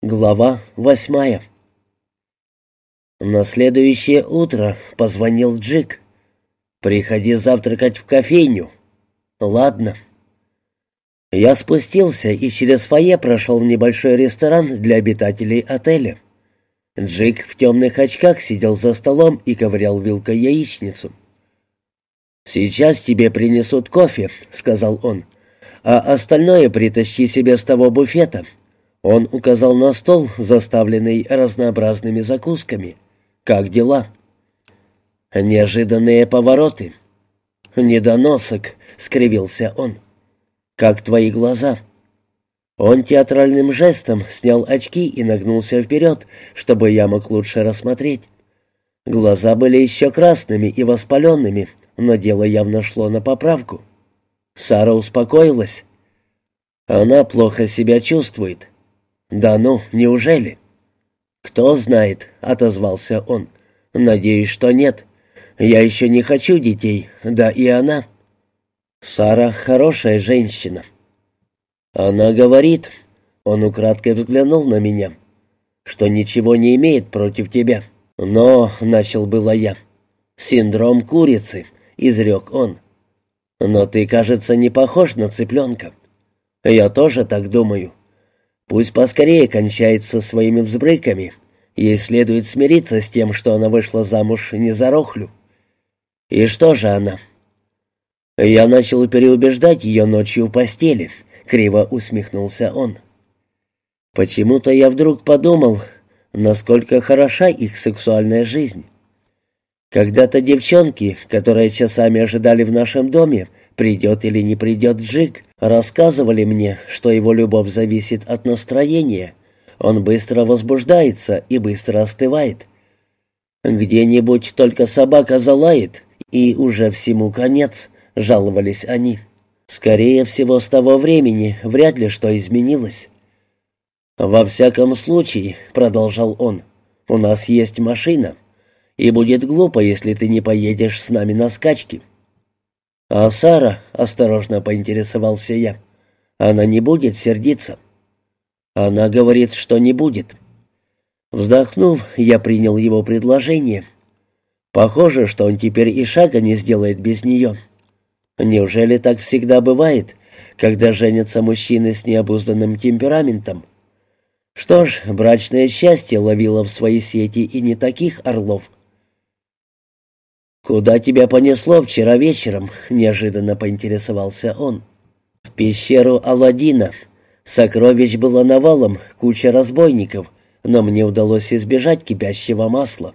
Глава восьмая На следующее утро позвонил Джик. «Приходи завтракать в кофейню». «Ладно». Я спустился и через фойе прошел в небольшой ресторан для обитателей отеля. Джик в темных очках сидел за столом и ковырял вилкой яичницу. «Сейчас тебе принесут кофе», — сказал он, — «а остальное притащи себе с того буфета». Он указал на стол, заставленный разнообразными закусками. «Как дела?» «Неожиданные повороты». «Недоносок», — скривился он. «Как твои глаза?» Он театральным жестом снял очки и нагнулся вперед, чтобы я мог лучше рассмотреть. Глаза были еще красными и воспаленными, но дело явно шло на поправку. Сара успокоилась. Она плохо себя чувствует. «Да ну, неужели?» «Кто знает», — отозвался он. «Надеюсь, что нет. Я еще не хочу детей, да и она». «Сара хорошая женщина». «Она говорит...» — он украдкой взглянул на меня. «Что ничего не имеет против тебя. Но...» — начал было я. «Синдром курицы», — изрек он. «Но ты, кажется, не похож на цыпленка». «Я тоже так думаю. Пусть поскорее кончается своими взбрыками. Ей следует смириться с тем, что она вышла замуж не за Рохлю. И что же она? Я начал переубеждать ее ночью в постели, криво усмехнулся он. Почему-то я вдруг подумал, насколько хороша их сексуальная жизнь. Когда-то девчонки, которые часами ожидали в нашем доме, придет или не придет Джиг, рассказывали мне, что его любовь зависит от настроения. Он быстро возбуждается и быстро остывает. Где-нибудь только собака залает, и уже всему конец, жаловались они. Скорее всего, с того времени вряд ли что изменилось. «Во всяком случае», — продолжал он, — «у нас есть машина, и будет глупо, если ты не поедешь с нами на скачки». «А Сара?» — осторожно поинтересовался я. «Она не будет сердиться?» «Она говорит, что не будет». Вздохнув, я принял его предложение. Похоже, что он теперь и шага не сделает без нее. Неужели так всегда бывает, когда женятся мужчины с необузданным темпераментом? Что ж, брачное счастье ловило в свои сети и не таких орлов — «Куда тебя понесло вчера вечером?» — неожиданно поинтересовался он. «В пещеру Аладдина. Сокровищ было навалом, куча разбойников, но мне удалось избежать кипящего масла».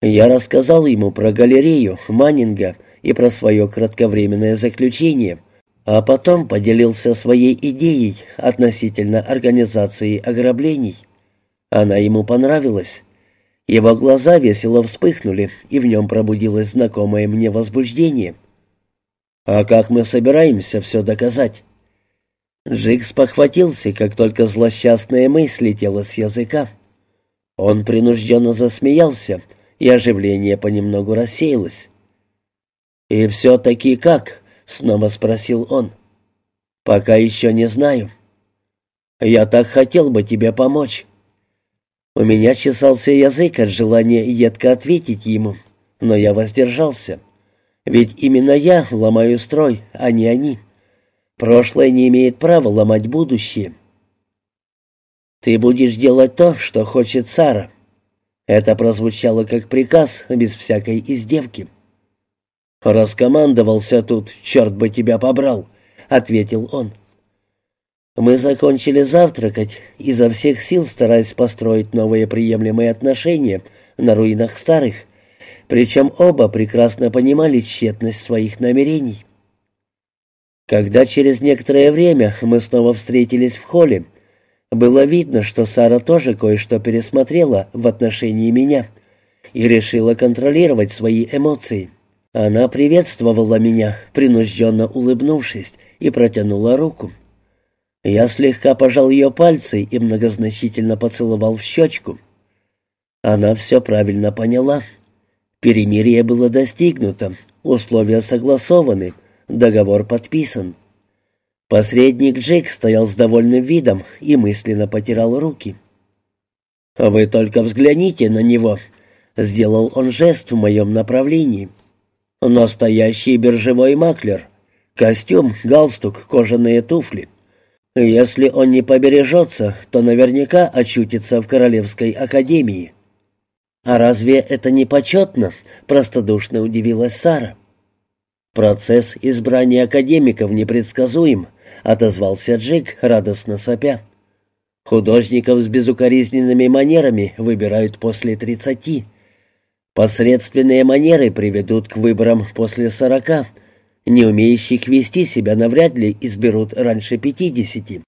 Я рассказал ему про галерею Маннинга и про свое кратковременное заключение, а потом поделился своей идеей относительно организации ограблений. Она ему понравилась. Его глаза весело вспыхнули, и в нем пробудилось знакомое мне возбуждение. «А как мы собираемся все доказать?» Джикс похватился, как только злосчастная мысль летела с языка. Он принужденно засмеялся, и оживление понемногу рассеялось. «И все-таки как?» — снова спросил он. «Пока еще не знаю. Я так хотел бы тебе помочь». У меня чесался язык от желания едко ответить ему, но я воздержался. Ведь именно я ломаю строй, а не они. Прошлое не имеет права ломать будущее. «Ты будешь делать то, что хочет Сара». Это прозвучало как приказ, без всякой издевки. «Раскомандовался тут, черт бы тебя побрал», — ответил он. Мы закончили завтракать, изо всех сил стараясь построить новые приемлемые отношения на руинах старых, причем оба прекрасно понимали тщетность своих намерений. Когда через некоторое время мы снова встретились в холле, было видно, что Сара тоже кое-что пересмотрела в отношении меня и решила контролировать свои эмоции. Она приветствовала меня, принужденно улыбнувшись, и протянула руку. Я слегка пожал ее пальцы и многозначительно поцеловал в щечку. Она все правильно поняла. Перемирие было достигнуто, условия согласованы, договор подписан. Посредник Джейк стоял с довольным видом и мысленно потирал руки. «Вы только взгляните на него», — сделал он жест в моем направлении. «Настоящий биржевой маклер. Костюм, галстук, кожаные туфли. Если он не побережется, то наверняка очутится в Королевской академии». «А разве это не почетно?» — простодушно удивилась Сара. «Процесс избрания академиков непредсказуем», — отозвался Джик, радостно сопя. «Художников с безукоризненными манерами выбирают после тридцати. Посредственные манеры приведут к выборам после сорока. Не умеющих вести себя навряд ли изберут раньше пятидесяти.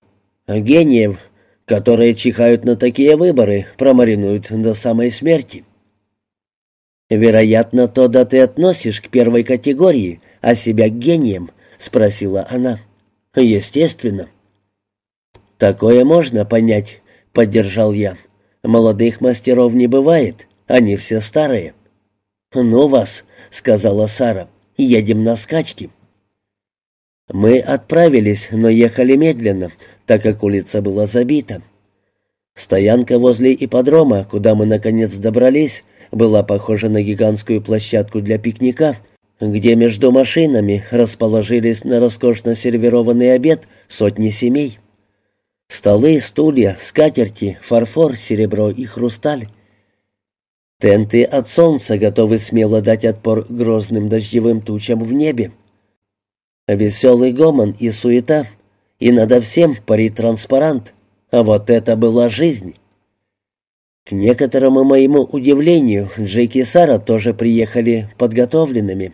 Гениев, которые чихают на такие выборы, промаринуют до самой смерти». «Вероятно, Тодда ты относишь к первой категории, а себя к гениям?» — спросила она. «Естественно». «Такое можно понять», — поддержал я. «Молодых мастеров не бывает, они все старые». «Ну вас», — сказала Сара, — «едем на скачки». Мы отправились, но ехали медленно, так как улица была забита. Стоянка возле ипподрома, куда мы наконец добрались, была похожа на гигантскую площадку для пикника — где между машинами расположились на роскошно сервированный обед сотни семей. Столы, стулья, скатерти, фарфор, серебро и хрусталь. Тенты от солнца готовы смело дать отпор грозным дождевым тучам в небе. Веселый гомон и суета, и надо всем парит транспарант. А вот это была жизнь. К некоторому моему удивлению, Джейк и Сара тоже приехали подготовленными.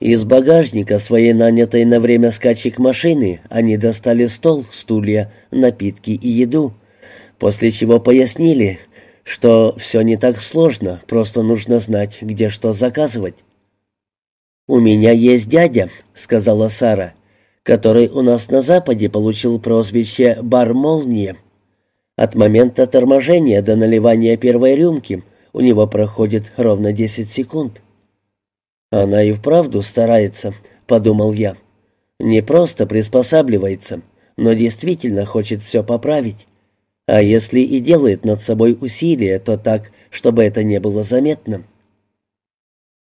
Из багажника своей нанятой на время скачек машины они достали стол, стулья, напитки и еду, после чего пояснили, что все не так сложно, просто нужно знать, где что заказывать. «У меня есть дядя», — сказала Сара, который у нас на Западе получил прозвище «Бар Молния». От момента торможения до наливания первой рюмки у него проходит ровно 10 секунд. «Она и вправду старается», — подумал я. «Не просто приспосабливается, но действительно хочет все поправить. А если и делает над собой усилия, то так, чтобы это не было заметно».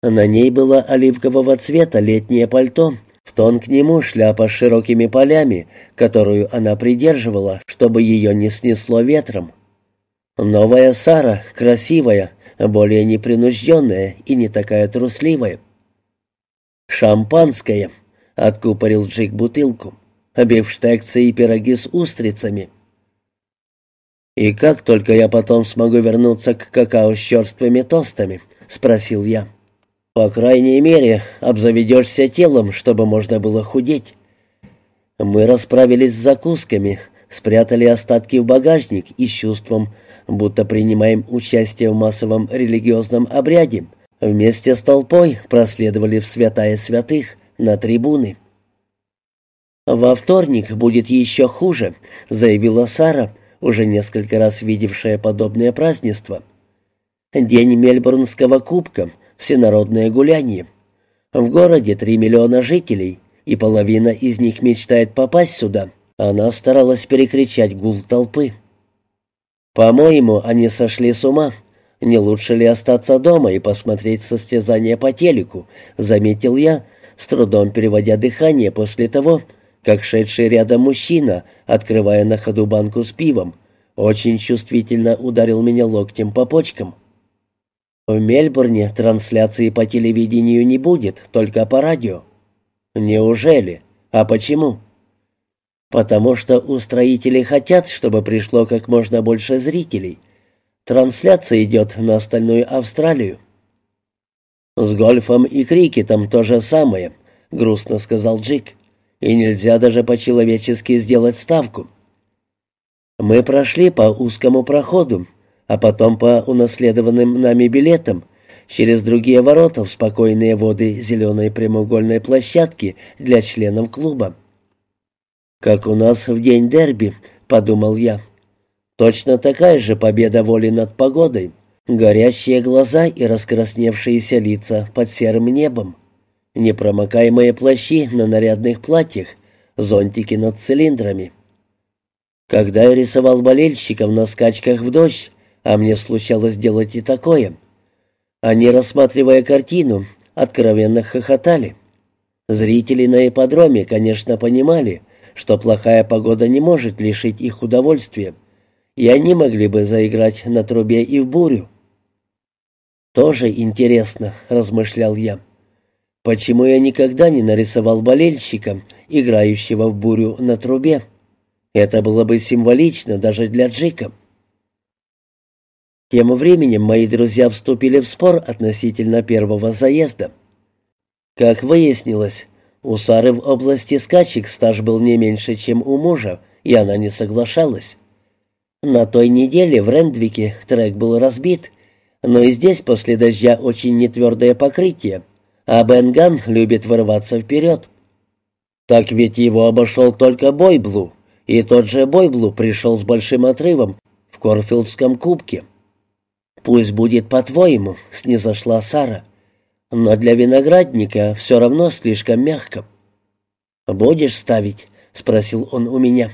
На ней было оливкового цвета летнее пальто, в тон к нему шляпа с широкими полями, которую она придерживала, чтобы ее не снесло ветром. Новая Сара, красивая, более непринужденная и не такая трусливая. «Шампанское!» — откупорил Джик бутылку. «Бифштексы и пироги с устрицами». «И как только я потом смогу вернуться к какао с черствыми тостами?» — спросил я. «По крайней мере, обзаведешься телом, чтобы можно было худеть». Мы расправились с закусками, спрятали остатки в багажник и с чувством, будто принимаем участие в массовом религиозном обряде, Вместе с толпой проследовали в святая святых на трибуны. «Во вторник будет еще хуже», — заявила Сара, уже несколько раз видевшая подобное празднество. «День Мельбурнского кубка, всенародное гуляние. В городе три миллиона жителей, и половина из них мечтает попасть сюда». Она старалась перекричать гул толпы. «По-моему, они сошли с ума», не лучше ли остаться дома и посмотреть состязание по телеку, заметил я, с трудом переводя дыхание после того, как шедший рядом мужчина, открывая на ходу банку с пивом, очень чувствительно ударил меня локтем по почкам. В Мельбурне трансляции по телевидению не будет, только по радио. Неужели? А почему? Потому что устроители хотят, чтобы пришло как можно больше зрителей, Трансляция идет на остальную Австралию. «С гольфом и крикетом то же самое», — грустно сказал Джик. «И нельзя даже по-человечески сделать ставку». Мы прошли по узкому проходу, а потом по унаследованным нами билетам, через другие ворота в спокойные воды зеленой прямоугольной площадки для членов клуба. «Как у нас в день дерби», — подумал я. Точно такая же победа воли над погодой. Горящие глаза и раскрасневшиеся лица под серым небом. Непромокаемые плащи на нарядных платьях, зонтики над цилиндрами. Когда я рисовал болельщиков на скачках в дождь, а мне случалось делать и такое, они, рассматривая картину, откровенно хохотали. Зрители на ипподроме, конечно, понимали, что плохая погода не может лишить их удовольствия, и они могли бы заиграть на трубе и в бурю. «Тоже интересно», — размышлял я. «Почему я никогда не нарисовал болельщика, играющего в бурю на трубе? Это было бы символично даже для Джика». Тем временем мои друзья вступили в спор относительно первого заезда. Как выяснилось, у Сары в области скачек стаж был не меньше, чем у мужа, и она не соглашалась. На той неделе в Рендвике трек был разбит, но и здесь после дождя очень нетвердое покрытие, а Бенган любит вырываться вперед. Так ведь его обошел только Бойблу, и тот же Бойблу пришел с большим отрывом в Корфилдском кубке. «Пусть будет по-твоему», — снизошла Сара, — «но для виноградника все равно слишком мягко». «Будешь ставить?» — спросил он у меня.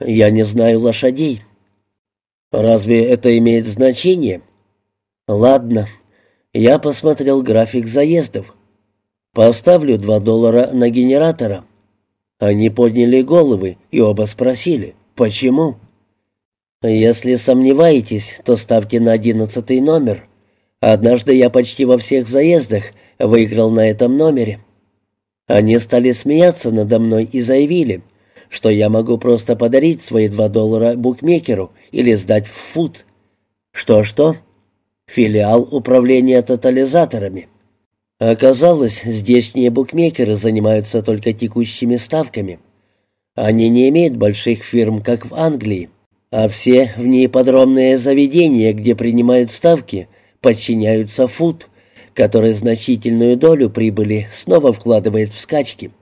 «Я не знаю лошадей». «Разве это имеет значение?» «Ладно». Я посмотрел график заездов. «Поставлю два доллара на генератора». Они подняли головы и оба спросили, «Почему?» «Если сомневаетесь, то ставьте на одиннадцатый номер. Однажды я почти во всех заездах выиграл на этом номере». Они стали смеяться надо мной и заявили, что я могу просто подарить свои два доллара букмекеру или сдать в фут. Что-что? филиал управления тотализаторами. Оказалось, здешние букмекеры занимаются только текущими ставками. Они не имеют больших фирм, как в Англии, а все внеиподромные заведения, где принимают ставки, подчиняются ФУТ, который значительную долю прибыли снова вкладывает в скачки.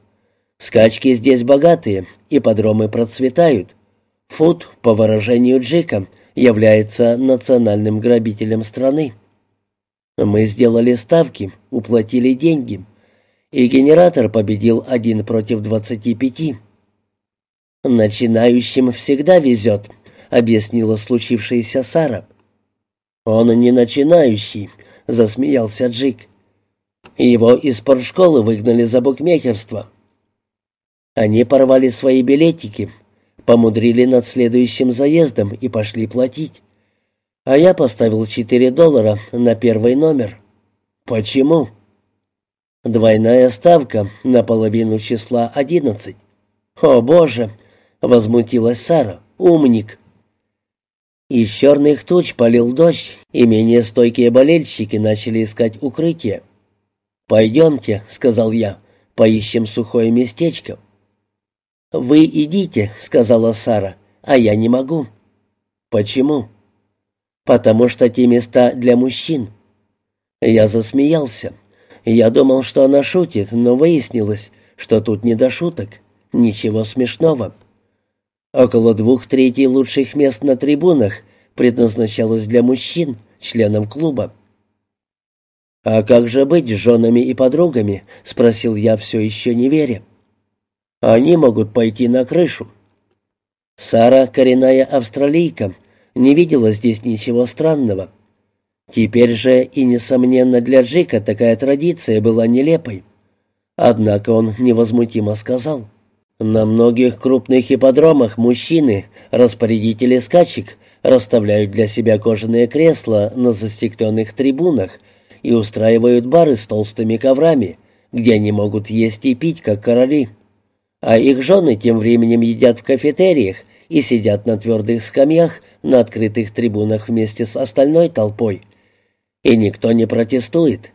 Скачки здесь богатые, и подромы процветают. ФУТ, по выражению Джика, является национальным грабителем страны. Мы сделали ставки, уплатили деньги, и генератор победил один против двадцати пяти. «Начинающим всегда везет», — объяснила случившаяся Сара. «Он не начинающий», — засмеялся Джик. «Его из спортшколы выгнали за букмекерство». Они порвали свои билетики, помудрили над следующим заездом и пошли платить. А я поставил 4 доллара на первый номер. Почему? Двойная ставка на половину числа 11. О, боже, возмутилась Сара. Умник. Из черных туч полил дождь, и менее стойкие болельщики начали искать укрытие. «Пойдемте», — сказал я, — «поищем сухое местечко». «Вы идите», — сказала Сара, — «а я не могу». «Почему?» «Потому что те места для мужчин». Я засмеялся. Я думал, что она шутит, но выяснилось, что тут не до шуток. Ничего смешного. Около двух третей лучших мест на трибунах предназначалось для мужчин, членам клуба. «А как же быть с женами и подругами?» — спросил я, все еще не веря. Они могут пойти на крышу. Сара, коренная австралийка, не видела здесь ничего странного. Теперь же и, несомненно, для Джика такая традиция была нелепой. Однако он невозмутимо сказал. На многих крупных ипподромах мужчины, распорядители скачек, расставляют для себя кожаные кресла на застекленных трибунах и устраивают бары с толстыми коврами, где они могут есть и пить, как короли а их жены тем временем едят в кафетериях и сидят на твердых скамьях на открытых трибунах вместе с остальной толпой. И никто не протестует.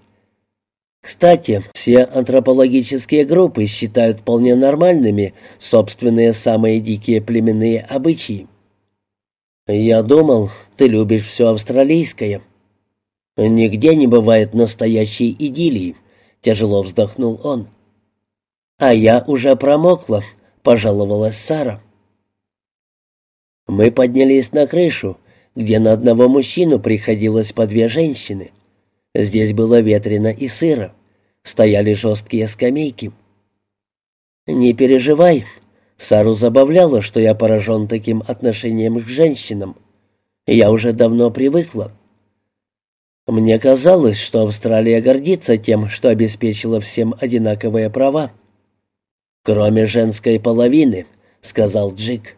Кстати, все антропологические группы считают вполне нормальными собственные самые дикие племенные обычаи. «Я думал, ты любишь все австралийское». «Нигде не бывает настоящей идиллии», — тяжело вздохнул он. «А я уже промокла», — пожаловалась Сара. Мы поднялись на крышу, где на одного мужчину приходилось по две женщины. Здесь было ветрено и сыро. Стояли жесткие скамейки. «Не переживай». Сару забавляло, что я поражен таким отношением к женщинам. Я уже давно привыкла. Мне казалось, что Австралия гордится тем, что обеспечила всем одинаковые права. «Кроме женской половины», — сказал Джик.